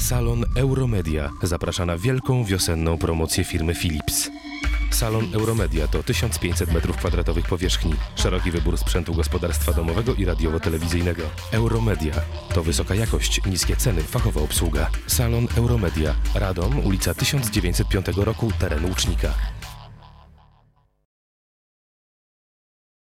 Salon Euromedia zaprasza na wielką wiosenną promocję firmy Philips. Salon Euromedia to 1500 m2 powierzchni, szeroki wybór sprzętu gospodarstwa domowego i radiowo-telewizyjnego. Euromedia to wysoka jakość, niskie ceny, fachowa obsługa. Salon Euromedia, Radom, ulica 1905 roku, teren Łucznika.